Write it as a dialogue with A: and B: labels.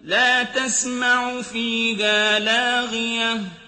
A: لَّا تَسْمَعُ فِيهَا لَاغِيَةً.